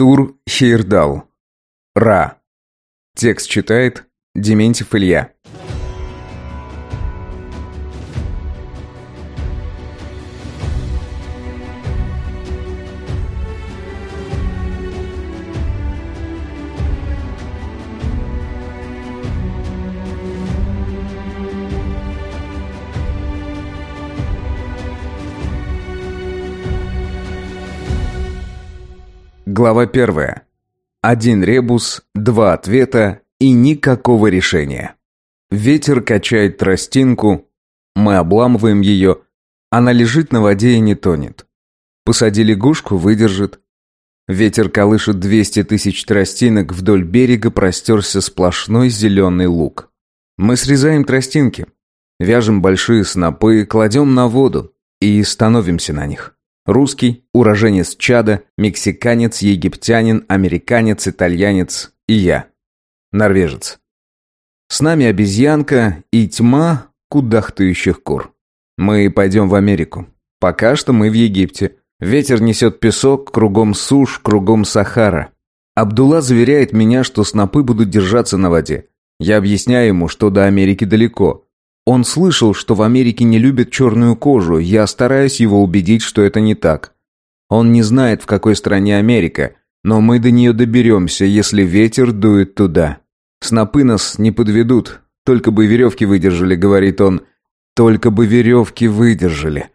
Тур Хейрдал. Ра. Текст читает Дементьев Илья. Глава первая. Один ребус, два ответа и никакого решения. Ветер качает тростинку, мы обламываем ее, она лежит на воде и не тонет. Посади лягушку, выдержит. Ветер колышет 200 тысяч тростинок, вдоль берега простерся сплошной зеленый луг. Мы срезаем тростинки, вяжем большие снопы, кладем на воду и становимся на них. Русский, уроженец Чада, мексиканец, египтянин, американец, итальянец и я. Норвежец. С нами обезьянка и тьма кудахтающих кур. Мы пойдем в Америку. Пока что мы в Египте. Ветер несет песок, кругом сушь, кругом Сахара. Абдулла заверяет меня, что снопы будут держаться на воде. Я объясняю ему, что до Америки далеко. Он слышал, что в Америке не любят черную кожу, я стараюсь его убедить, что это не так. Он не знает, в какой стране Америка, но мы до нее доберемся, если ветер дует туда. Снопы нас не подведут, только бы веревки выдержали, говорит он. Только бы веревки выдержали.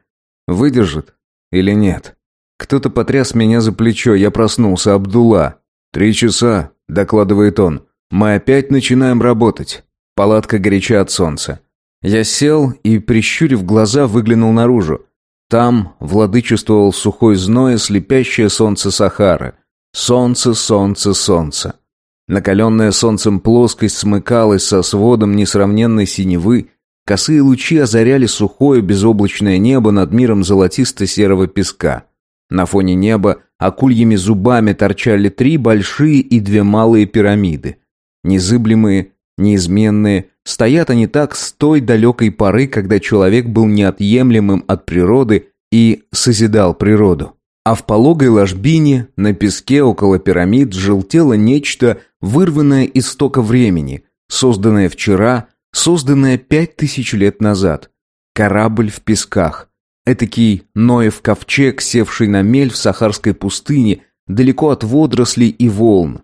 Выдержит или нет? Кто-то потряс меня за плечо, я проснулся, Абдулла. «Три часа», — докладывает он. «Мы опять начинаем работать». Палатка горяча от солнца. Я сел и, прищурив глаза, выглянул наружу. Там владычествовал сухой зной слепящее солнце Сахары. Солнце, солнце, солнце. Накаленная солнцем плоскость смыкалась со сводом несравненной синевы, косые лучи озаряли сухое безоблачное небо над миром золотисто-серого песка. На фоне неба акульями зубами торчали три большие и две малые пирамиды. Незыблемые, неизменные, Стоят они так с той далекой поры, когда человек был неотъемлемым от природы и созидал природу. А в пологой ложбине, на песке около пирамид, желтело нечто, вырванное из стока времени, созданное вчера, созданное пять тысяч лет назад. Корабль в песках. Этакий Ноев ковчег, севший на мель в сахарской пустыне, далеко от водорослей и волн.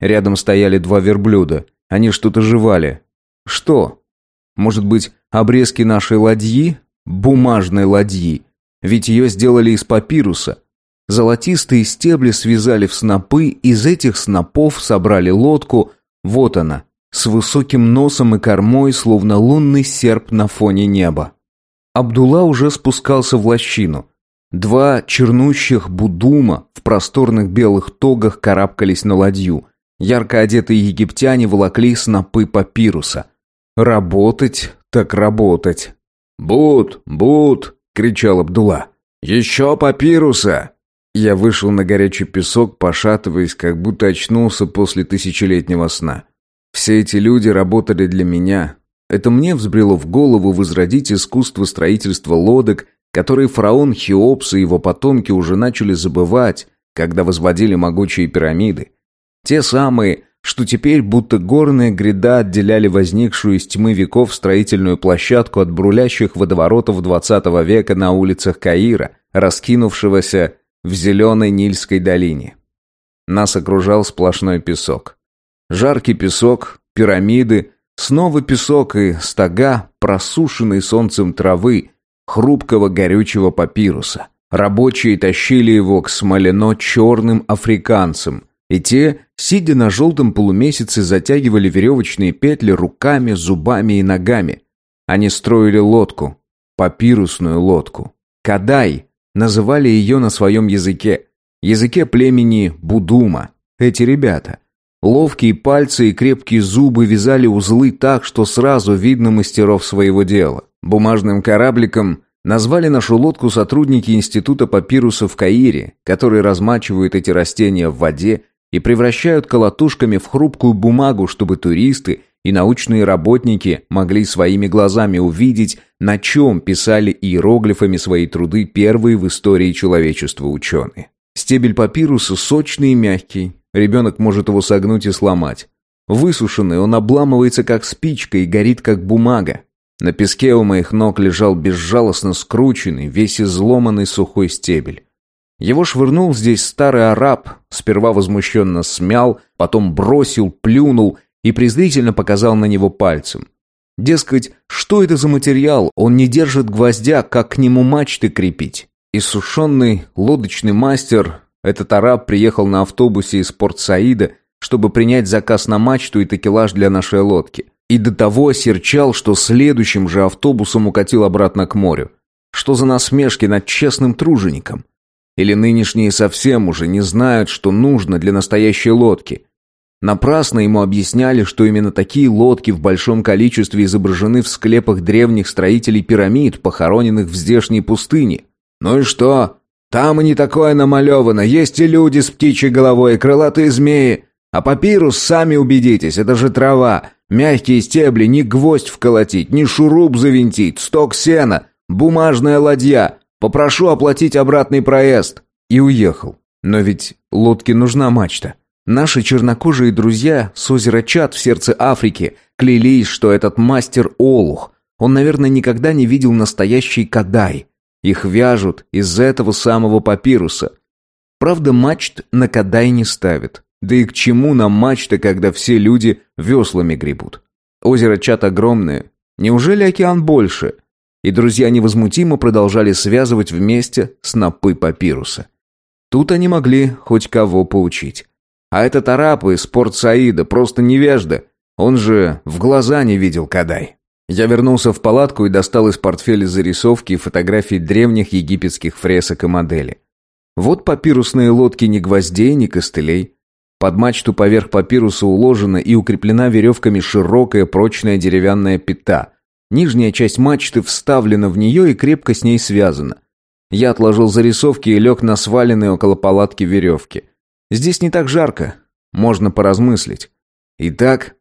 Рядом стояли два верблюда. Они что-то жевали, что? Может быть, обрезки нашей ладьи? Бумажной ладьи. Ведь ее сделали из папируса. Золотистые стебли связали в снопы, из этих снопов собрали лодку. Вот она, с высоким носом и кормой, словно лунный серп на фоне неба. Абдулла уже спускался в лощину. Два чернущих будума в просторных белых тогах карабкались на ладью. Ярко одетые египтяне волокли снопы папируса. Работать так работать. «Бут! Бут!» — кричал Абдулла. «Еще папируса!» Я вышел на горячий песок, пошатываясь, как будто очнулся после тысячелетнего сна. Все эти люди работали для меня. Это мне взбрело в голову возродить искусство строительства лодок, которые фараон Хеопс и его потомки уже начали забывать, когда возводили могучие пирамиды. Те самые, что теперь будто горная гряда отделяли возникшую из тьмы веков строительную площадку от брулящих водоворотов XX века на улицах Каира, раскинувшегося в зеленой Нильской долине. Нас окружал сплошной песок. Жаркий песок, пирамиды, снова песок и стога, просушенной солнцем травы, хрупкого горючего папируса. Рабочие тащили его к смолено-черным африканцам – и те, сидя на желтом полумесяце, затягивали веревочные петли руками, зубами и ногами. Они строили лодку, папирусную лодку. Кадай называли ее на своем языке, языке племени Будума. Эти ребята. Ловкие пальцы и крепкие зубы вязали узлы так, что сразу видно мастеров своего дела. Бумажным корабликом назвали нашу лодку сотрудники Института папируса в Каире, которые размачивают эти растения в воде и превращают колотушками в хрупкую бумагу, чтобы туристы и научные работники могли своими глазами увидеть, на чем писали иероглифами свои труды первые в истории человечества ученые. Стебель папируса сочный и мягкий, ребенок может его согнуть и сломать. Высушенный, он обламывается как спичка и горит как бумага. На песке у моих ног лежал безжалостно скрученный, весь изломанный сухой стебель. Его швырнул здесь старый араб, сперва возмущенно смял, потом бросил, плюнул и презрительно показал на него пальцем. Дескать, что это за материал, он не держит гвоздя, как к нему мачты крепить. Иссушенный лодочный мастер, этот араб приехал на автобусе из Порт-Саида, чтобы принять заказ на мачту и такелаж для нашей лодки. И до того осерчал, что следующим же автобусом укатил обратно к морю. Что за насмешки над честным тружеником? Или нынешние совсем уже не знают, что нужно для настоящей лодки? Напрасно ему объясняли, что именно такие лодки в большом количестве изображены в склепах древних строителей пирамид, похороненных в здешней пустыне. Ну и что? Там и не такое намалевано, есть и люди с птичьей головой, и крылатые змеи. А папирус, сами убедитесь, это же трава. Мягкие стебли, ни гвоздь вколотить, ни шуруп завинтить, сток сена, бумажная ладья. Попрошу оплатить обратный проезд. И уехал. Но ведь лодке нужна мачта. Наши чернокожие друзья с озера Чад в сердце Африки клялись, что этот мастер Олух. Он, наверное, никогда не видел настоящий кадай. Их вяжут из этого самого папируса. Правда, мачт на кадай не ставят. Да и к чему нам мачта, когда все люди веслами гребут? Озеро Чат огромное. Неужели океан больше? И друзья невозмутимо продолжали связывать вместе снопы папируса. Тут они могли хоть кого поучить. А этот араб из Порт-Саида просто невежда. Он же в глаза не видел Кадай. Я вернулся в палатку и достал из портфеля зарисовки и фотографии древних египетских фресок и моделей. Вот папирусные лодки ни гвоздей, ни костылей. Под мачту поверх папируса уложена и укреплена веревками широкая прочная деревянная пята. Нижняя часть мачты вставлена в нее и крепко с ней связана. Я отложил зарисовки и лег на сваленные около палатки веревки – Здесь не так жарко. Можно поразмыслить. Итак,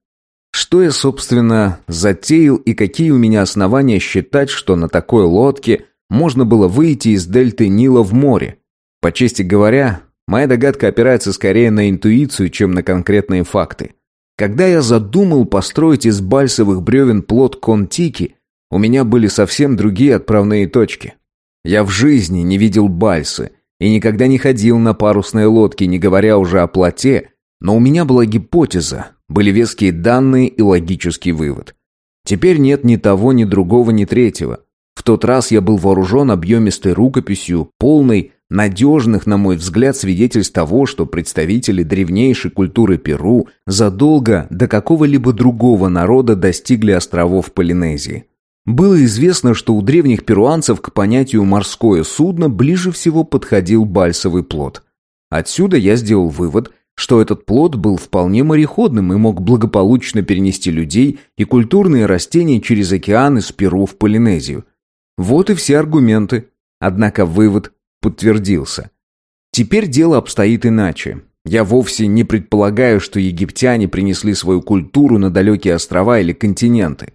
что я, собственно, затеял и какие у меня основания считать, что на такой лодке можно было выйти из дельты Нила в море? По чести говоря, моя догадка опирается скорее на интуицию, чем на конкретные факты. Когда я задумал построить из бальсовых бревен плод Контики, у меня были совсем другие отправные точки. Я в жизни не видел бальсы – и никогда не ходил на парусной лодке, не говоря уже о плоте, но у меня была гипотеза, были веские данные и логический вывод. Теперь нет ни того, ни другого, ни третьего. В тот раз я был вооружен объемистой рукописью, полной надежных, на мой взгляд, свидетельств того, что представители древнейшей культуры Перу задолго до какого-либо другого народа достигли островов Полинезии. Было известно, что у древних перуанцев к понятию «морское судно» ближе всего подходил бальсовый плод. Отсюда я сделал вывод, что этот плод был вполне мореходным и мог благополучно перенести людей и культурные растения через океан из Перу в Полинезию. Вот и все аргументы. Однако вывод подтвердился. Теперь дело обстоит иначе. Я вовсе не предполагаю, что египтяне принесли свою культуру на далекие острова или континенты.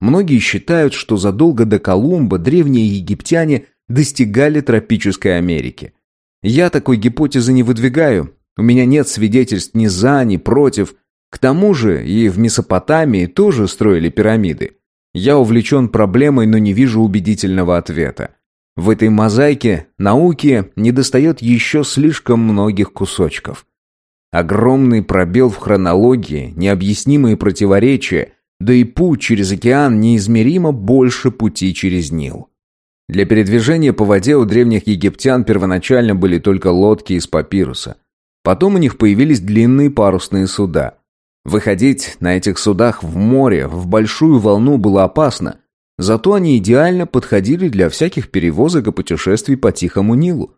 Многие считают, что задолго до Колумба древние египтяне достигали тропической Америки. Я такой гипотезы не выдвигаю. У меня нет свидетельств ни за, ни против. К тому же и в Месопотамии тоже строили пирамиды. Я увлечен проблемой, но не вижу убедительного ответа. В этой мозаике науки недостает еще слишком многих кусочков. Огромный пробел в хронологии, необъяснимые противоречия, да и путь через океан неизмеримо больше пути через Нил. Для передвижения по воде у древних египтян первоначально были только лодки из папируса. Потом у них появились длинные парусные суда. Выходить на этих судах в море в большую волну было опасно, зато они идеально подходили для всяких перевозок и путешествий по Тихому Нилу.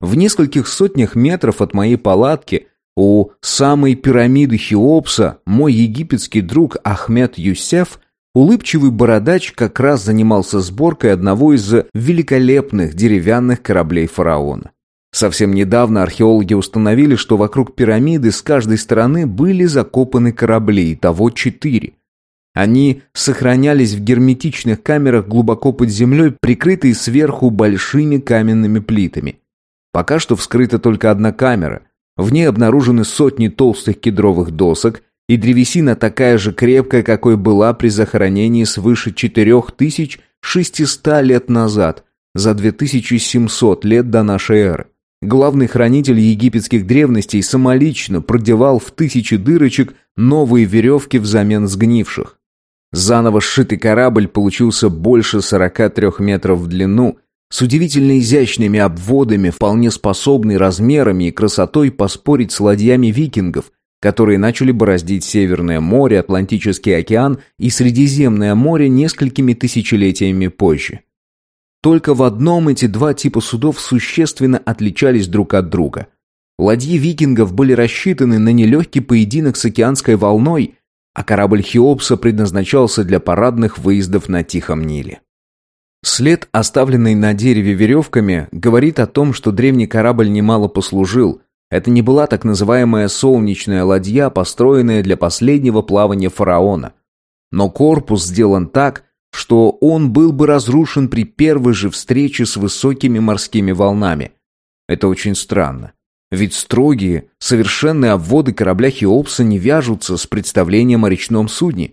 В нескольких сотнях метров от моей палатки у самой пирамиды Хеопса мой египетский друг Ахмед Юсеф, улыбчивый бородач, как раз занимался сборкой одного из великолепных деревянных кораблей фараона. Совсем недавно археологи установили, что вокруг пирамиды с каждой стороны были закопаны корабли, того четыре. Они сохранялись в герметичных камерах глубоко под землей, прикрытые сверху большими каменными плитами. Пока что вскрыта только одна камера. В ней обнаружены сотни толстых кедровых досок, и древесина такая же крепкая, какой была при захоронении свыше 4600 лет назад, за 2700 лет до нашей эры. Главный хранитель египетских древностей самолично продевал в тысячи дырочек новые веревки взамен сгнивших. Заново сшитый корабль получился больше 43 метров в длину, с удивительно изящными обводами, вполне способный размерами и красотой поспорить с ладьями викингов, которые начали бороздить Северное море, Атлантический океан и Средиземное море несколькими тысячелетиями позже. Только в одном эти два типа судов существенно отличались друг от друга. Ладьи викингов были рассчитаны на нелегкий поединок с океанской волной, а корабль Хеопса предназначался для парадных выездов на Тихом Ниле. След, оставленный на дереве веревками, говорит о том, что древний корабль немало послужил. Это не была так называемая солнечная ладья, построенная для последнего плавания фараона. Но корпус сделан так, что он был бы разрушен при первой же встрече с высокими морскими волнами. Это очень странно. Ведь строгие, совершенные обводы корабля Хеопса не вяжутся с представлением о речном судне.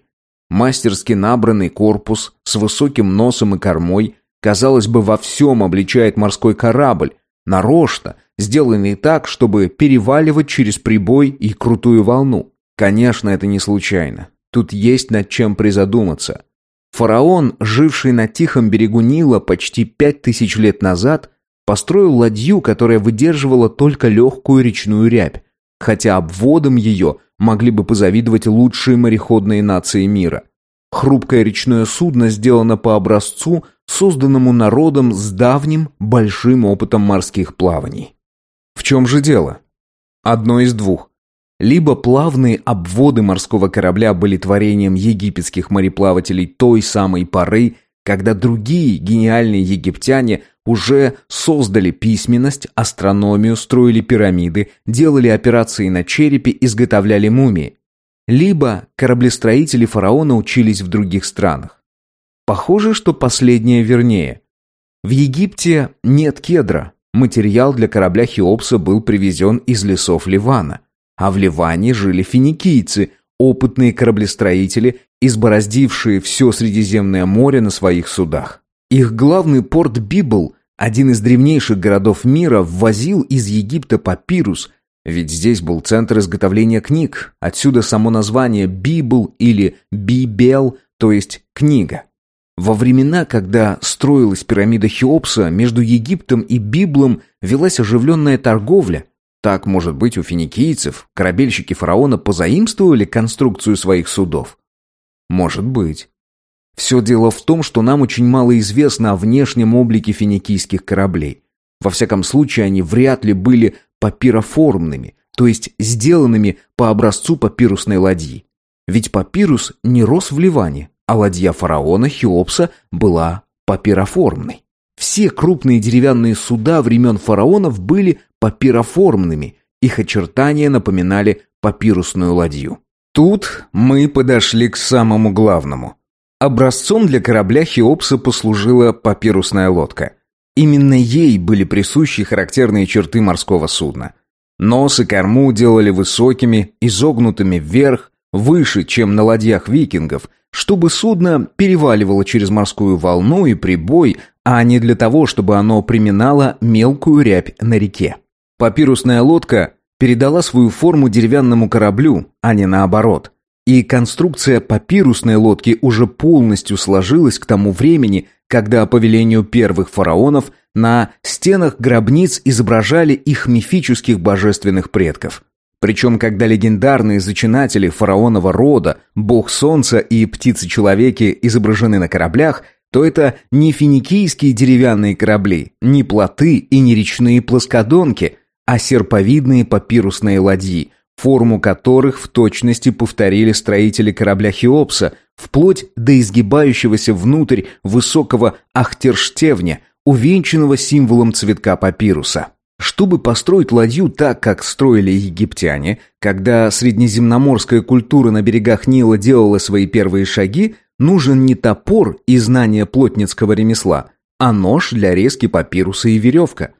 Мастерски набранный корпус с высоким носом и кормой, казалось бы, во всем обличает морской корабль, нарочно, сделанный так, чтобы переваливать через прибой и крутую волну. Конечно, это не случайно. Тут есть над чем призадуматься. Фараон, живший на тихом берегу Нила почти пять тысяч лет назад, построил ладью, которая выдерживала только легкую речную рябь, хотя обводом ее могли бы позавидовать лучшие мореходные нации мира. Хрупкое речное судно сделано по образцу, созданному народом с давним большим опытом морских плаваний. В чем же дело? Одно из двух. Либо плавные обводы морского корабля были творением египетских мореплавателей той самой поры, когда другие гениальные египтяне уже создали письменность, астрономию, строили пирамиды, делали операции на черепе, изготовляли мумии. Либо кораблестроители фараона учились в других странах. Похоже, что последнее вернее. В Египте нет кедра. Материал для корабля Хеопса был привезен из лесов Ливана – а в Ливане жили финикийцы, опытные кораблестроители, избороздившие все Средиземное море на своих судах. Их главный порт Библ, один из древнейших городов мира, ввозил из Египта папирус, ведь здесь был центр изготовления книг, отсюда само название Библ или Бибел, то есть книга. Во времена, когда строилась пирамида Хеопса, между Египтом и Библом велась оживленная торговля, так, может быть, у финикийцев корабельщики фараона позаимствовали конструкцию своих судов? Может быть. Все дело в том, что нам очень мало известно о внешнем облике финикийских кораблей. Во всяком случае, они вряд ли были папироформными, то есть сделанными по образцу папирусной ладьи. Ведь папирус не рос в Ливане, а ладья фараона Хеопса была папироформной. Все крупные деревянные суда времен фараонов были папироформными, их очертания напоминали папирусную ладью. Тут мы подошли к самому главному. Образцом для корабля Хеопса послужила папирусная лодка. Именно ей были присущи характерные черты морского судна. Нос и корму делали высокими, изогнутыми вверх, выше, чем на ладьях викингов, чтобы судно переваливало через морскую волну и прибой, а не для того, чтобы оно приминало мелкую рябь на реке. Папирусная лодка передала свою форму деревянному кораблю, а не наоборот. И конструкция папирусной лодки уже полностью сложилась к тому времени, когда по велению первых фараонов на стенах гробниц изображали их мифических божественных предков. Причем, когда легендарные зачинатели фараонова рода, бог солнца и птицы-человеки изображены на кораблях, то это не финикийские деревянные корабли, не плоты и не речные плоскодонки, а серповидные папирусные ладьи, форму которых в точности повторили строители корабля Хеопса, вплоть до изгибающегося внутрь высокого ахтерштевня, увенчанного символом цветка папируса. Чтобы построить ладью так, как строили египтяне, когда среднеземноморская культура на берегах Нила делала свои первые шаги, нужен не топор и знание плотницкого ремесла, а нож для резки папируса и веревка.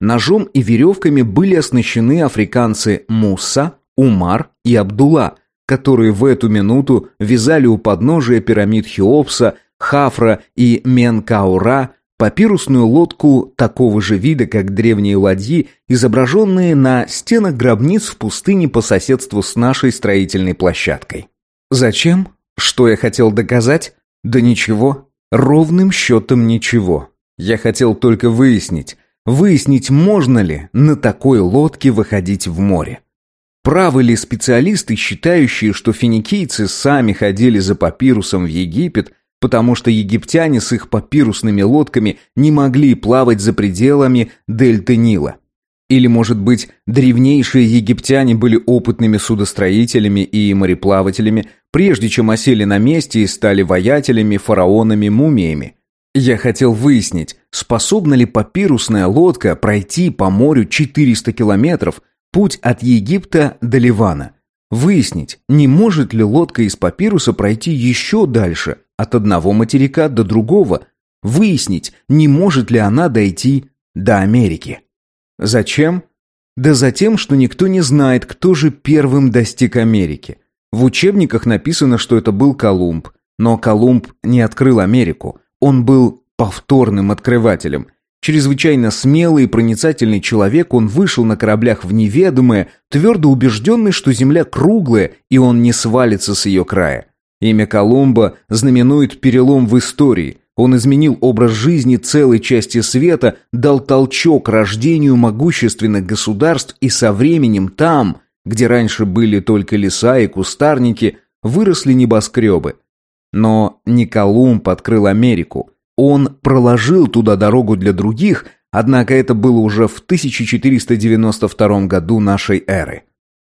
Ножом и веревками были оснащены африканцы Муса, Умар и Абдулла, которые в эту минуту вязали у подножия пирамид Хеопса, Хафра и Менкаура папирусную лодку такого же вида, как древние ладьи, изображенные на стенах гробниц в пустыне по соседству с нашей строительной площадкой. Зачем? Что я хотел доказать? Да ничего. Ровным счетом ничего. Я хотел только выяснить, выяснить, можно ли на такой лодке выходить в море. Правы ли специалисты, считающие, что финикийцы сами ходили за папирусом в Египет, потому что египтяне с их папирусными лодками не могли плавать за пределами дельты Нила. Или, может быть, древнейшие египтяне были опытными судостроителями и мореплавателями, прежде чем осели на месте и стали воятелями, фараонами, мумиями. Я хотел выяснить, способна ли папирусная лодка пройти по морю 400 километров, путь от Египта до Ливана. Выяснить, не может ли лодка из папируса пройти еще дальше, от одного материка до другого, выяснить, не может ли она дойти до Америки. Зачем? Да за тем, что никто не знает, кто же первым достиг Америки. В учебниках написано, что это был Колумб, но Колумб не открыл Америку, он был повторным открывателем. Чрезвычайно смелый и проницательный человек, он вышел на кораблях в неведомое, твердо убежденный, что Земля круглая, и он не свалится с ее края. Имя Колумба знаменует перелом в истории. Он изменил образ жизни целой части света, дал толчок рождению могущественных государств и со временем там, где раньше были только леса и кустарники, выросли небоскребы. Но не Колумб открыл Америку. Он проложил туда дорогу для других, однако это было уже в 1492 году нашей эры.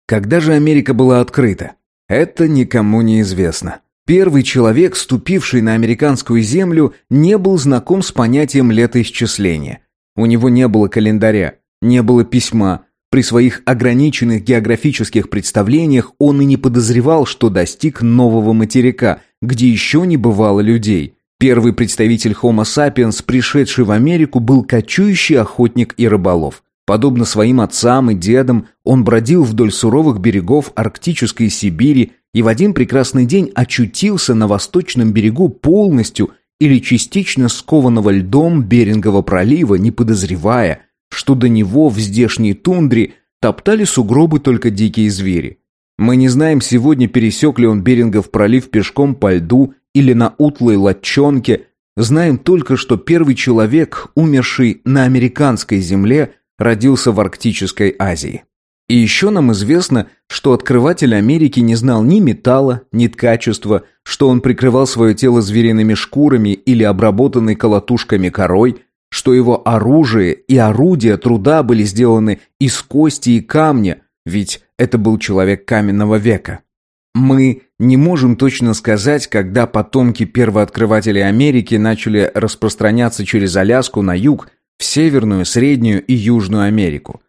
Когда же Америка была открыта? Это никому не известно. Первый человек, ступивший на американскую землю, не был знаком с понятием летоисчисления. У него не было календаря, не было письма. При своих ограниченных географических представлениях он и не подозревал, что достиг нового материка, где еще не бывало людей. Первый представитель Homo sapiens, пришедший в Америку, был кочующий охотник и рыболов. Подобно своим отцам и дедам, он бродил вдоль суровых берегов арктической Сибири и в один прекрасный день очутился на восточном берегу полностью или частично скованного льдом Берингового пролива, не подозревая, что до него в здешней тундре топтали сугробы только дикие звери. Мы не знаем сегодня, пересек ли он Берингов пролив пешком по льду или на утлой лодчонке, знаем только, что первый человек, умерший на американской земле, родился в Арктической Азии. И еще нам известно, что открыватель Америки не знал ни металла, ни ткачества, что он прикрывал свое тело звериными шкурами или обработанной колотушками корой, что его оружие и орудия труда были сделаны из кости и камня, ведь это был человек каменного века. Мы не можем точно сказать, когда потомки первооткрывателей Америки начали распространяться через Аляску на юг, в Северную, Среднюю и Южную Америку.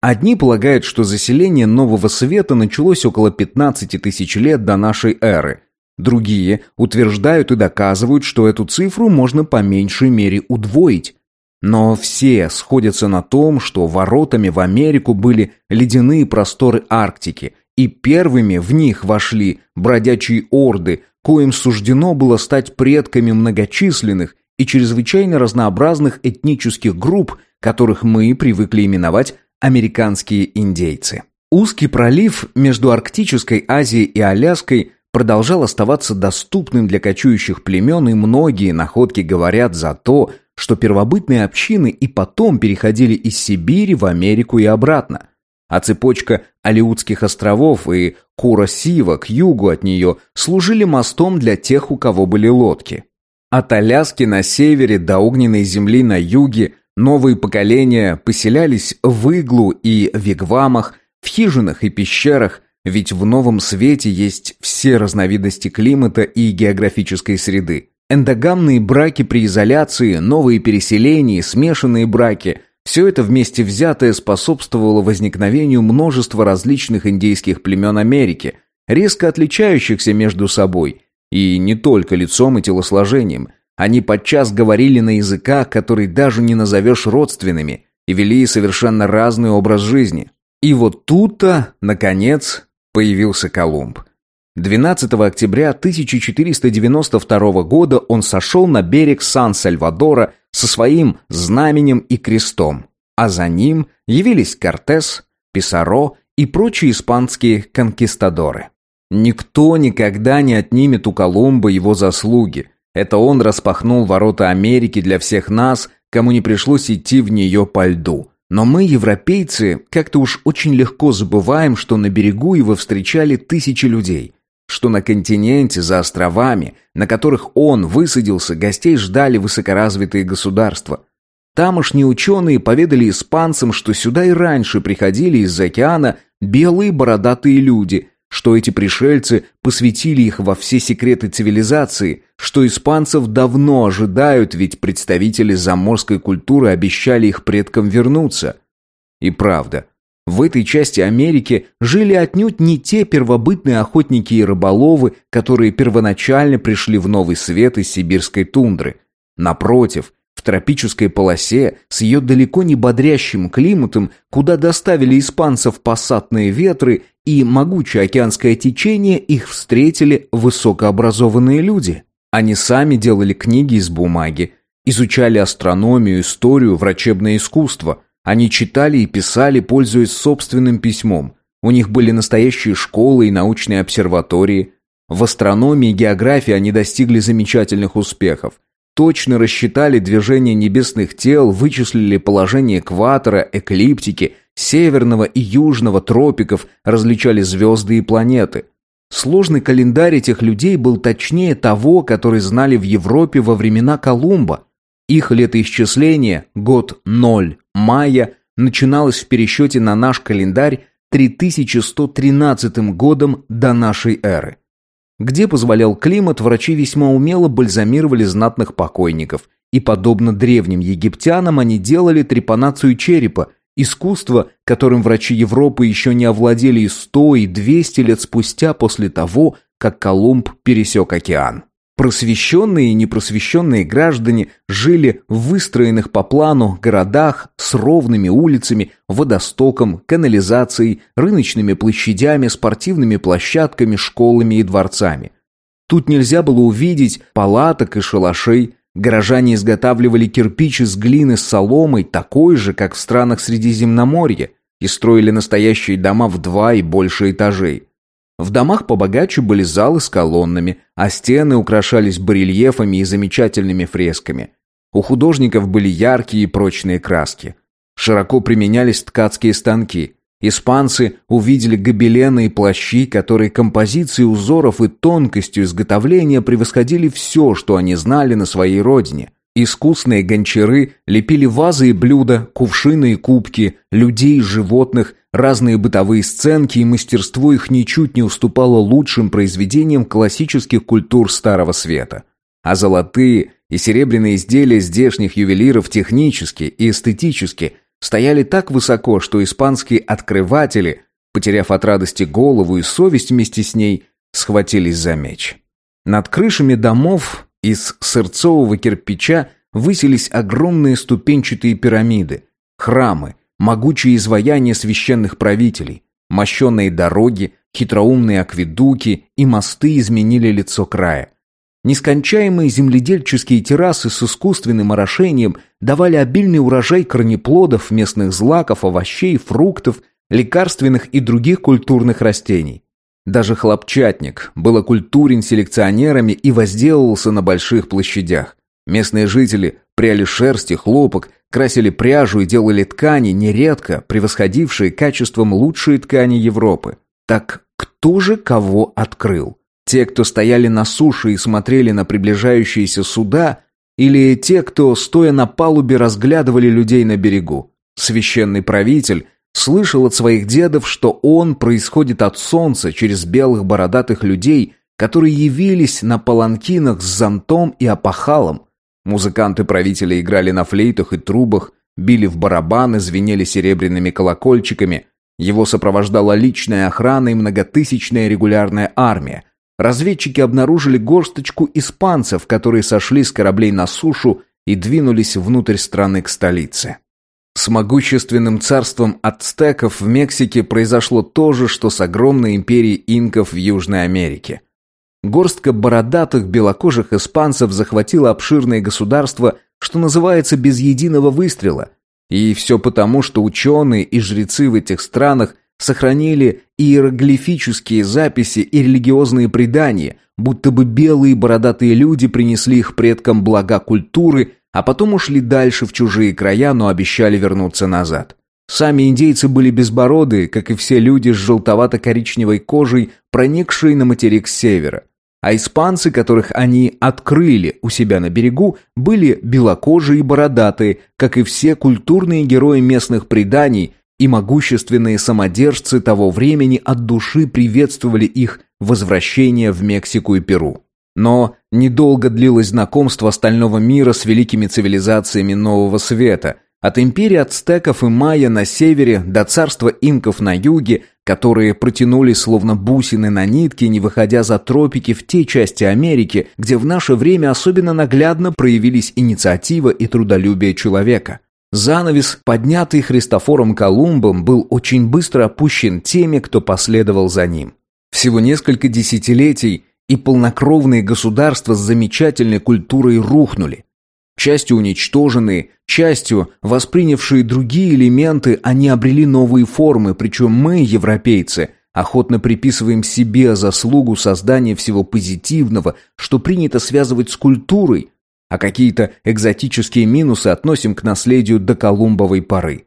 Одни полагают, что заселение Нового Света началось около 15 тысяч лет до нашей эры. Другие утверждают и доказывают, что эту цифру можно по меньшей мере удвоить. Но все сходятся на том, что воротами в Америку были ледяные просторы Арктики, и первыми в них вошли бродячие орды, коим суждено было стать предками многочисленных и чрезвычайно разнообразных этнических групп, которых мы привыкли именовать американские индейцы. Узкий пролив между Арктической Азией и Аляской продолжал оставаться доступным для кочующих племен, и многие находки говорят за то, что первобытные общины и потом переходили из Сибири в Америку и обратно. А цепочка Алиутских островов и Кура-Сива к югу от нее служили мостом для тех, у кого были лодки. От Аляски на севере до огненной земли на юге новые поколения поселялись в иглу и вигвамах, в хижинах и пещерах, ведь в новом свете есть все разновидности климата и географической среды. Эндогамные браки при изоляции, новые переселения, смешанные браки – все это вместе взятое способствовало возникновению множества различных индейских племен Америки, резко отличающихся между собой – и не только лицом и телосложением. Они подчас говорили на языках, которые даже не назовешь родственными. и вели совершенно разный образ жизни. И вот тут-то, наконец, появился Колумб. 12 октября 1492 года он сошел на берег Сан-Сальвадора со своим знаменем и крестом, а за ним явились Кортес, Писаро и прочие испанские конкистадоры. Никто никогда не отнимет у Колумба его заслуги. Это он распахнул ворота Америки для всех нас, кому не пришлось идти в нее по льду. Но мы, европейцы, как-то уж очень легко забываем, что на берегу его встречали тысячи людей что на континенте за островами, на которых он высадился, гостей ждали высокоразвитые государства. Тамошние ученые поведали испанцам, что сюда и раньше приходили из океана белые бородатые люди, что эти пришельцы посвятили их во все секреты цивилизации, что испанцев давно ожидают, ведь представители заморской культуры обещали их предкам вернуться. И правда – в этой части Америки жили отнюдь не те первобытные охотники и рыболовы, которые первоначально пришли в Новый Свет из сибирской тундры. Напротив, в тропической полосе с ее далеко не бодрящим климатом, куда доставили испанцев пассатные ветры и могучее океанское течение, их встретили высокообразованные люди. Они сами делали книги из бумаги, изучали астрономию, историю, врачебное искусство – они читали и писали, пользуясь собственным письмом. У них были настоящие школы и научные обсерватории. В астрономии и географии они достигли замечательных успехов. Точно рассчитали движение небесных тел, вычислили положение экватора, эклиптики, северного и южного тропиков, различали звезды и планеты. Сложный календарь этих людей был точнее того, который знали в Европе во времена Колумба. Их летоисчисление, год 0, мая, начиналось в пересчете на наш календарь 3113 годом до нашей эры. Где позволял климат, врачи весьма умело бальзамировали знатных покойников, и, подобно древним египтянам, они делали трепанацию черепа, искусство, которым врачи Европы еще не овладели и сто, и двести лет спустя после того, как Колумб пересек океан. Просвещенные и непросвещенные граждане жили в выстроенных по плану городах с ровными улицами, водостоком, канализацией, рыночными площадями, спортивными площадками, школами и дворцами. Тут нельзя было увидеть палаток и шалашей. Горожане изготавливали кирпич из глины с соломой, такой же, как в странах Средиземноморья, и строили настоящие дома в два и больше этажей. В домах побогаче были залы с колоннами, а стены украшались барельефами и замечательными фресками. У художников были яркие и прочные краски. Широко применялись ткацкие станки. Испанцы увидели гобелены и плащи, которые композицией узоров и тонкостью изготовления превосходили все, что они знали на своей родине. Искусные гончары лепили вазы и блюда, кувшины и кубки, людей и животных, разные бытовые сценки, и мастерство их ничуть не уступало лучшим произведениям классических культур Старого Света. А золотые и серебряные изделия здешних ювелиров технически и эстетически стояли так высоко, что испанские открыватели, потеряв от радости голову и совесть вместе с ней, схватились за меч. Над крышами домов из сырцового кирпича высились огромные ступенчатые пирамиды, храмы, могучие изваяния священных правителей, мощенные дороги, хитроумные акведуки и мосты изменили лицо края. Нескончаемые земледельческие террасы с искусственным орошением давали обильный урожай корнеплодов, местных злаков, овощей, фруктов, лекарственных и других культурных растений. Даже хлопчатник был окультурен селекционерами и возделывался на больших площадях. Местные жители пряли шерсть и хлопок, красили пряжу и делали ткани, нередко превосходившие качеством лучшие ткани Европы. Так кто же кого открыл? Те, кто стояли на суше и смотрели на приближающиеся суда, или те, кто, стоя на палубе, разглядывали людей на берегу? Священный правитель Слышал от своих дедов, что он происходит от солнца через белых бородатых людей, которые явились на паланкинах с зонтом и опахалом. Музыканты правителя играли на флейтах и трубах, били в барабаны, звенели серебряными колокольчиками. Его сопровождала личная охрана и многотысячная регулярная армия. Разведчики обнаружили горсточку испанцев, которые сошли с кораблей на сушу и двинулись внутрь страны к столице. С могущественным царством ацтеков в Мексике произошло то же, что с огромной империей инков в Южной Америке. Горстка бородатых белокожих испанцев захватила обширное государство, что называется, без единого выстрела. И все потому, что ученые и жрецы в этих странах сохранили иероглифические записи и религиозные предания, будто бы белые бородатые люди принесли их предкам блага культуры, а потом ушли дальше в чужие края, но обещали вернуться назад. Сами индейцы были безбородые, как и все люди с желтовато-коричневой кожей, проникшие на материк с севера. А испанцы, которых они открыли у себя на берегу, были белокожие и бородатые, как и все культурные герои местных преданий, и могущественные самодержцы того времени от души приветствовали их возвращение в Мексику и Перу. Но недолго длилось знакомство остального мира с великими цивилизациями Нового Света, от империи ацтеков и майя на севере до царства инков на юге, которые протянулись словно бусины на нитке, не выходя за тропики в те части Америки, где в наше время особенно наглядно проявились инициатива и трудолюбие человека. Занавес, поднятый Христофором Колумбом, был очень быстро опущен теми, кто последовал за ним. Всего несколько десятилетий, и полнокровные государства с замечательной культурой рухнули. Частью уничтоженные, частью воспринявшие другие элементы, они обрели новые формы, причем мы, европейцы, охотно приписываем себе заслугу создания всего позитивного, что принято связывать с культурой, а какие-то экзотические минусы относим к наследию до Колумбовой поры.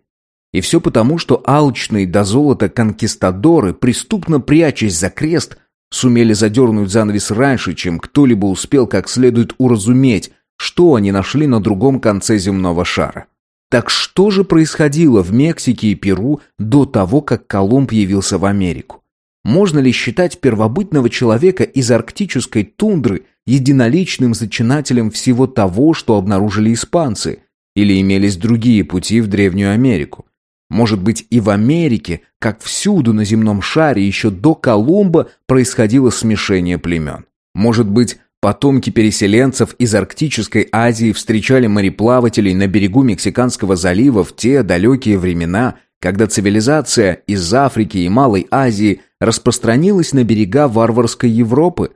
И все потому, что алчные до золота конкистадоры, преступно прячась за крест, сумели задернуть занавес раньше, чем кто-либо успел как следует уразуметь, что они нашли на другом конце земного шара. Так что же происходило в Мексике и Перу до того, как Колумб явился в Америку? Можно ли считать первобытного человека из арктической тундры единоличным зачинателем всего того, что обнаружили испанцы? Или имелись другие пути в Древнюю Америку? Может быть, и в Америке, как всюду на земном шаре, еще до Колумба происходило смешение племен. Может быть, потомки переселенцев из Арктической Азии встречали мореплавателей на берегу Мексиканского залива в те далекие времена, когда цивилизация из Африки и Малой Азии распространилась на берега варварской Европы?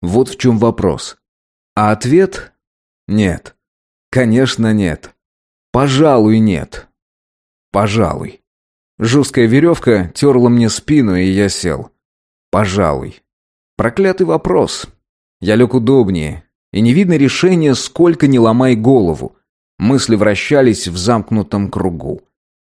Вот в чем вопрос. А ответ – нет. Конечно, нет. Пожалуй, нет. Пожалуй. Жесткая веревка терла мне спину, и я сел. Пожалуй. Проклятый вопрос. Я лег удобнее. И не видно решения, сколько не ломай голову. Мысли вращались в замкнутом кругу.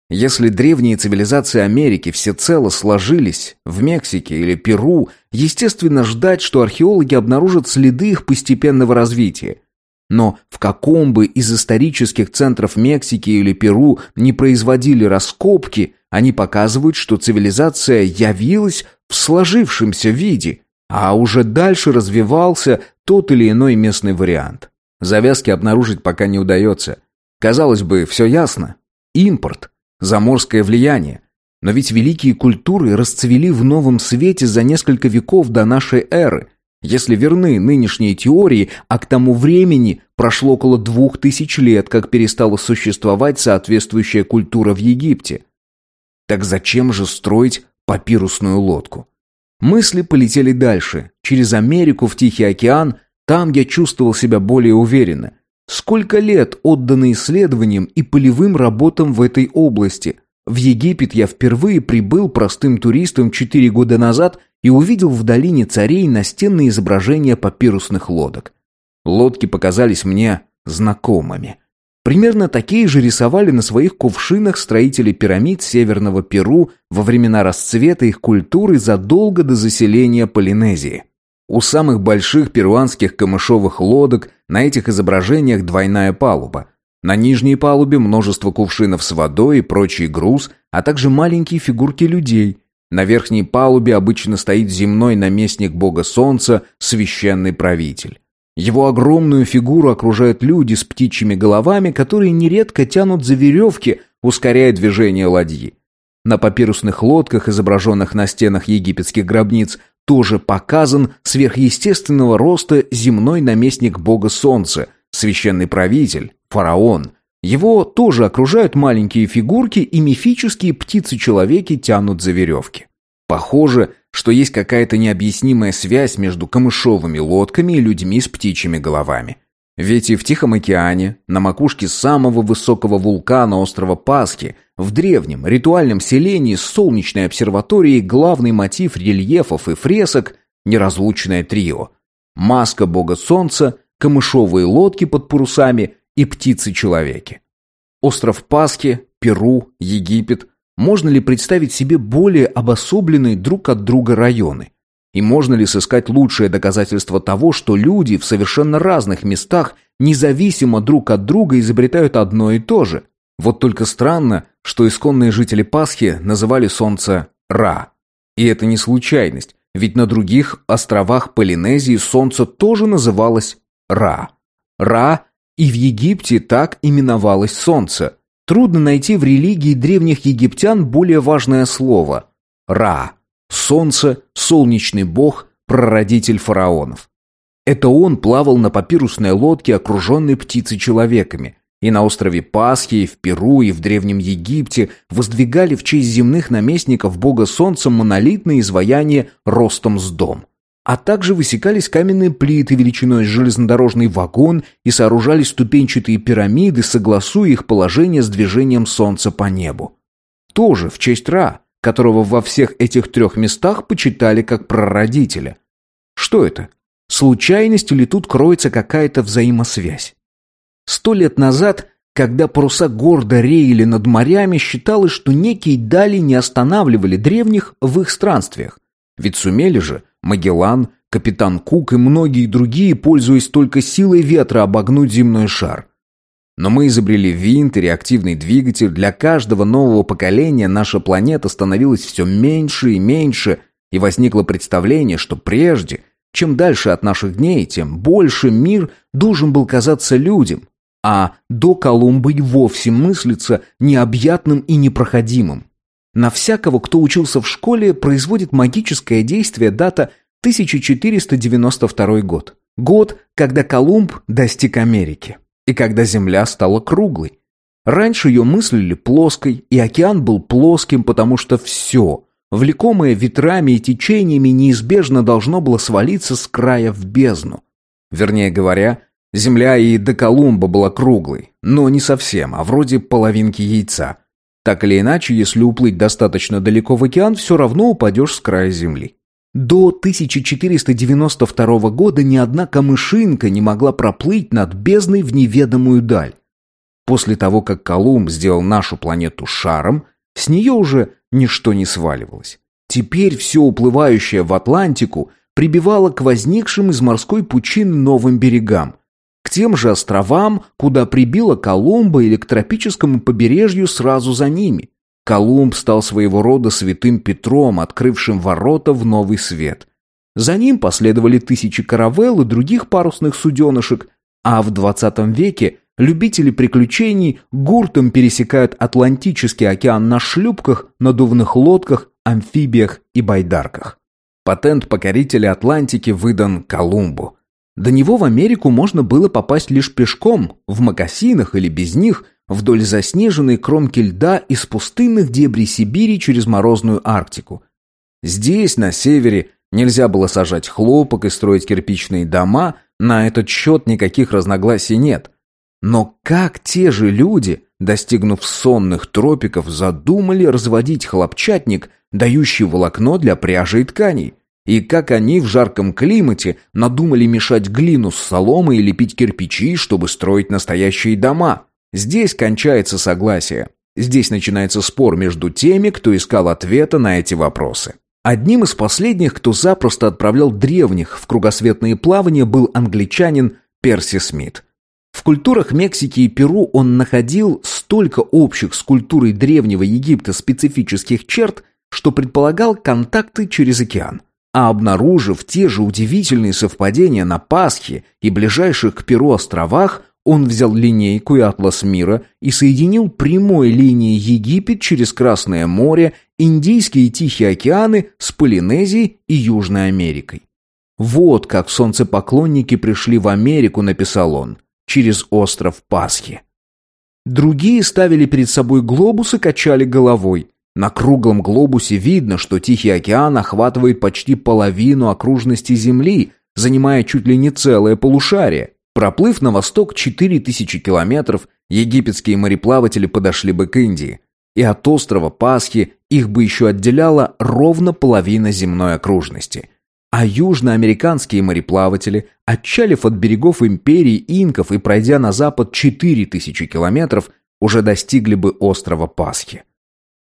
Если древние цивилизации Америки всецело сложились в Мексике или Перу, естественно ждать, что археологи обнаружат следы их постепенного развития. Но в каком бы из исторических центров Мексики или Перу не производили раскопки, они показывают, что цивилизация явилась в сложившемся виде, а уже дальше развивался тот или иной местный вариант. Завязки обнаружить пока не удается. Казалось бы, все ясно. Импорт, заморское влияние. Но ведь великие культуры расцвели в новом свете за несколько веков до нашей эры – если верны нынешние теории, а к тому времени прошло около двух тысяч лет, как перестала существовать соответствующая культура в Египте. Так зачем же строить папирусную лодку? Мысли полетели дальше, через Америку в Тихий океан, там я чувствовал себя более уверенно. Сколько лет отдано исследованиям и полевым работам в этой области – в Египет я впервые прибыл простым туристом четыре года назад и увидел в долине царей настенные изображения папирусных лодок. Лодки показались мне знакомыми. Примерно такие же рисовали на своих кувшинах строители пирамид Северного Перу во времена расцвета их культуры задолго до заселения Полинезии. У самых больших перуанских камышовых лодок на этих изображениях двойная палуба – на нижней палубе множество кувшинов с водой и прочий груз, а также маленькие фигурки людей. На верхней палубе обычно стоит земной наместник бога солнца, священный правитель. Его огромную фигуру окружают люди с птичьими головами, которые нередко тянут за веревки, ускоряя движение ладьи. На папирусных лодках, изображенных на стенах египетских гробниц, тоже показан сверхъестественного роста земной наместник бога солнца, священный правитель, фараон. Его тоже окружают маленькие фигурки, и мифические птицы-человеки тянут за веревки. Похоже, что есть какая-то необъяснимая связь между камышовыми лодками и людьми с птичьими головами. Ведь и в Тихом океане, на макушке самого высокого вулкана острова Пасхи, в древнем ритуальном селении с солнечной обсерваторией главный мотив рельефов и фресок – неразлучное трио. Маска бога солнца, камышовые лодки под парусами и птицы-человеки. Остров Пасхи, Перу, Египет. Можно ли представить себе более обособленные друг от друга районы? И можно ли сыскать лучшее доказательство того, что люди в совершенно разных местах, независимо друг от друга, изобретают одно и то же? Вот только странно, что исконные жители Пасхи называли солнце Ра. И это не случайность, ведь на других островах Полинезии солнце тоже называлось Ра. Ра и в Египте так именовалось солнце. Трудно найти в религии древних египтян более важное слово – Ра. Солнце, солнечный бог, прародитель фараонов. Это он плавал на папирусной лодке, окруженной птицей-человеками, и на острове Пасхи, и в Перу, и в Древнем Египте воздвигали в честь земных наместников бога солнца монолитные изваяния ростом с дом. А также высекались каменные плиты величиной с железнодорожный вагон и сооружались ступенчатые пирамиды, согласуя их положение с движением солнца по небу. Тоже в честь Ра – которого во всех этих трех местах почитали как прародителя. Что это? Случайность или тут кроется какая-то взаимосвязь? Сто лет назад, когда паруса гордо реяли над морями, считалось, что некие дали не останавливали древних в их странствиях. Ведь сумели же Магеллан, капитан Кук и многие другие, пользуясь только силой ветра, обогнуть земной шар – но мы изобрели винт и реактивный двигатель. Для каждого нового поколения наша планета становилась все меньше и меньше, и возникло представление, что прежде, чем дальше от наших дней, тем больше мир должен был казаться людям, а до Колумба и вовсе мыслится необъятным и непроходимым. На всякого, кто учился в школе, производит магическое действие дата 1492 год. Год, когда Колумб достиг Америки и когда Земля стала круглой. Раньше ее мыслили плоской, и океан был плоским, потому что все, влекомое ветрами и течениями, неизбежно должно было свалиться с края в бездну. Вернее говоря, Земля и до Колумба была круглой, но не совсем, а вроде половинки яйца. Так или иначе, если уплыть достаточно далеко в океан, все равно упадешь с края Земли. До 1492 года ни одна камышинка не могла проплыть над бездной в неведомую даль. После того, как Колумб сделал нашу планету шаром, с нее уже ничто не сваливалось. Теперь все уплывающее в Атлантику прибивало к возникшим из морской пучины новым берегам, к тем же островам, куда прибило Колумба или к тропическому побережью сразу за ними. Колумб стал своего рода святым Петром, открывшим ворота в новый свет. За ним последовали тысячи каравелл и других парусных суденышек, а в 20 веке любители приключений гуртом пересекают Атлантический океан на шлюпках, надувных лодках, амфибиях и байдарках. Патент покорителя Атлантики выдан Колумбу. До него в Америку можно было попасть лишь пешком, в мокасинах или без них – вдоль заснеженной кромки льда из пустынных дебрей Сибири через морозную Арктику. Здесь, на севере, нельзя было сажать хлопок и строить кирпичные дома, на этот счет никаких разногласий нет. Но как те же люди, достигнув сонных тропиков, задумали разводить хлопчатник, дающий волокно для пряжи и тканей? И как они в жарком климате надумали мешать глину с соломой и лепить кирпичи, чтобы строить настоящие дома? Здесь кончается согласие. Здесь начинается спор между теми, кто искал ответа на эти вопросы. Одним из последних, кто запросто отправлял древних в кругосветные плавания, был англичанин Перси Смит. В культурах Мексики и Перу он находил столько общих с культурой древнего Египта специфических черт, что предполагал контакты через океан. А обнаружив те же удивительные совпадения на Пасхе и ближайших к Перу островах, он взял линейку и атлас мира и соединил прямой линией Египет через Красное море, Индийские и Тихие океаны с Полинезией и Южной Америкой. Вот как солнцепоклонники пришли в Америку, написал он, через остров Пасхи. Другие ставили перед собой глобус и качали головой. На круглом глобусе видно, что Тихий океан охватывает почти половину окружности Земли, занимая чуть ли не целое полушарие. Проплыв на восток 4000 километров, египетские мореплаватели подошли бы к Индии. И от острова Пасхи их бы еще отделяла ровно половина земной окружности. А южноамериканские мореплаватели, отчалив от берегов империи инков и пройдя на запад 4000 километров, уже достигли бы острова Пасхи.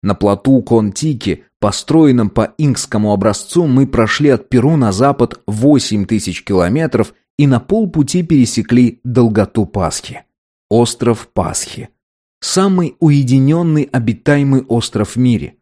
На плоту Контики, построенном по инкскому образцу, мы прошли от Перу на запад 8 тысяч километров и на полпути пересекли долготу Пасхи. Остров Пасхи. Самый уединенный обитаемый остров в мире.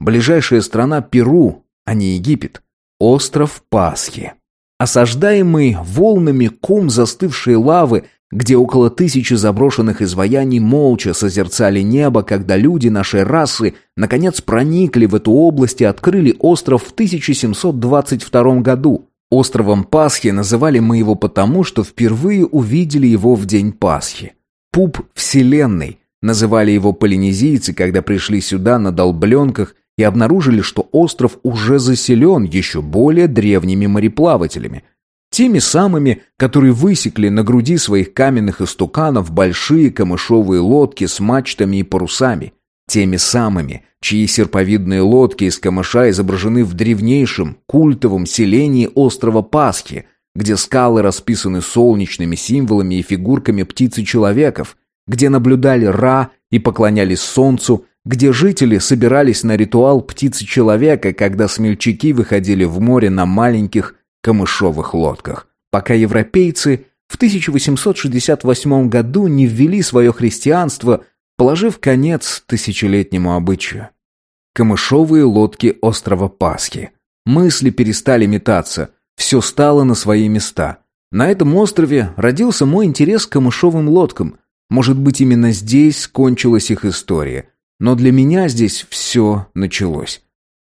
Ближайшая страна Перу, а не Египет. Остров Пасхи. Осаждаемый волнами ком застывшей лавы где около тысячи заброшенных изваяний молча созерцали небо, когда люди нашей расы наконец проникли в эту область и открыли остров в 1722 году. Островом Пасхи называли мы его потому, что впервые увидели его в день Пасхи. Пуп Вселенной называли его полинезийцы, когда пришли сюда на долбленках и обнаружили, что остров уже заселен еще более древними мореплавателями – Теми самыми, которые высекли на груди своих каменных истуканов большие камышовые лодки с мачтами и парусами. Теми самыми, чьи серповидные лодки из камыша изображены в древнейшем культовом селении острова Пасхи, где скалы расписаны солнечными символами и фигурками птиц и человеков, где наблюдали Ра и поклонялись солнцу, где жители собирались на ритуал птицы человека, когда смельчаки выходили в море на маленьких камышовых лодках, пока европейцы в 1868 году не ввели свое христианство, положив конец тысячелетнему обычаю. Камышовые лодки острова Пасхи. Мысли перестали метаться, все стало на свои места. На этом острове родился мой интерес к камышовым лодкам. Может быть, именно здесь кончилась их история. Но для меня здесь все началось.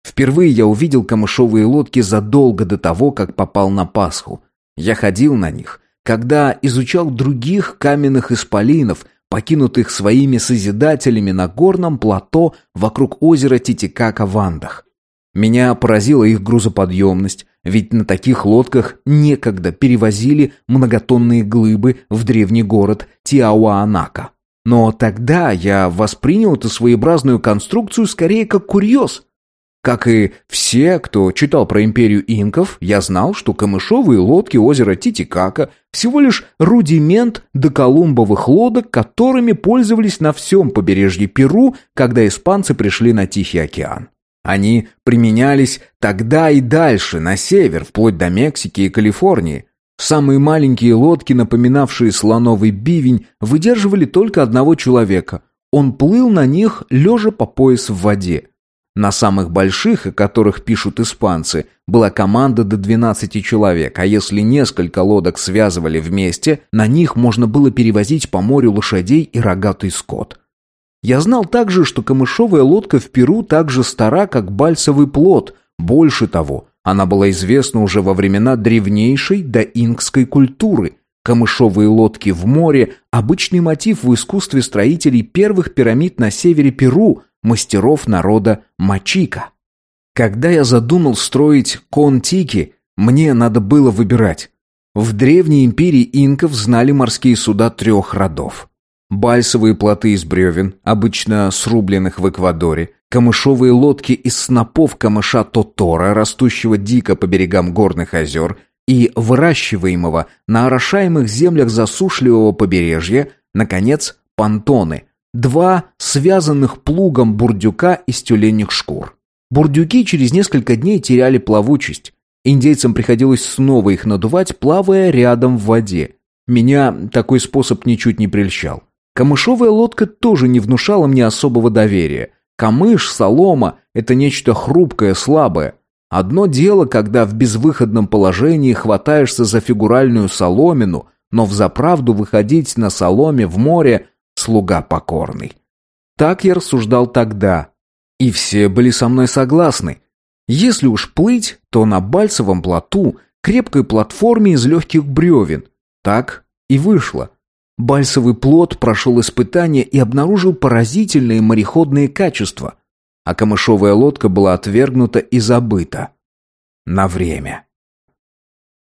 Впервые я увидел камышовые лодки задолго до того, как попал на Пасху. Я ходил на них, когда изучал других каменных исполинов, покинутых своими созидателями на горном плато вокруг озера Титикака в Андах. Меня поразила их грузоподъемность, ведь на таких лодках некогда перевозили многотонные глыбы в древний город Тиауанака. Но тогда я воспринял эту своеобразную конструкцию скорее как курьез – как и все, кто читал про империю инков, я знал, что камышовые лодки озера Титикака всего лишь рудимент доколумбовых лодок, которыми пользовались на всем побережье Перу, когда испанцы пришли на Тихий океан. Они применялись тогда и дальше, на север, вплоть до Мексики и Калифорнии. Самые маленькие лодки, напоминавшие слоновый бивень, выдерживали только одного человека. Он плыл на них, лежа по пояс в воде. На самых больших, о которых пишут испанцы, была команда до 12 человек, а если несколько лодок связывали вместе, на них можно было перевозить по морю лошадей и рогатый скот. Я знал также, что камышовая лодка в Перу так же стара, как бальсовый плод. Больше того, она была известна уже во времена древнейшей доинкской культуры. Камышовые лодки в море – обычный мотив в искусстве строителей первых пирамид на севере Перу – мастеров народа Мачика. Когда я задумал строить контики, мне надо было выбирать. В древней империи инков знали морские суда трех родов. Бальсовые плоты из бревен, обычно срубленных в Эквадоре, камышовые лодки из снопов камыша тотора, растущего дико по берегам горных озер, и выращиваемого на орошаемых землях засушливого побережья, наконец, понтоны, два связанных плугом бурдюка из тюленьих шкур. Бурдюки через несколько дней теряли плавучесть. Индейцам приходилось снова их надувать, плавая рядом в воде. Меня такой способ ничуть не прельщал. Камышовая лодка тоже не внушала мне особого доверия. Камыш, солома – это нечто хрупкое, слабое. Одно дело, когда в безвыходном положении хватаешься за фигуральную соломину, но взаправду выходить на соломе в море слуга покорный. Так я рассуждал тогда, и все были со мной согласны. Если уж плыть, то на Бальцевом плоту, крепкой платформе из легких бревен. Так и вышло. Бальсовый плод прошел испытание и обнаружил поразительные мореходные качества, а камышовая лодка была отвергнута и забыта. На время.